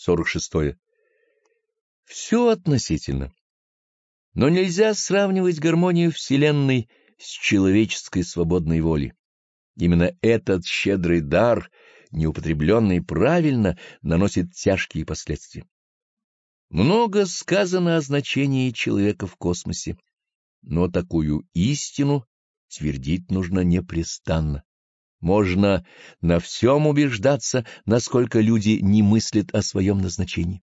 46. Все относительно. Но нельзя сравнивать гармонию Вселенной с человеческой свободной волей. Именно этот щедрый дар, неупотребленный правильно, наносит тяжкие последствия. Много сказано о значении человека в космосе, но такую истину твердить нужно непрестанно. Можно на всем убеждаться, насколько люди не мыслят о своем назначении.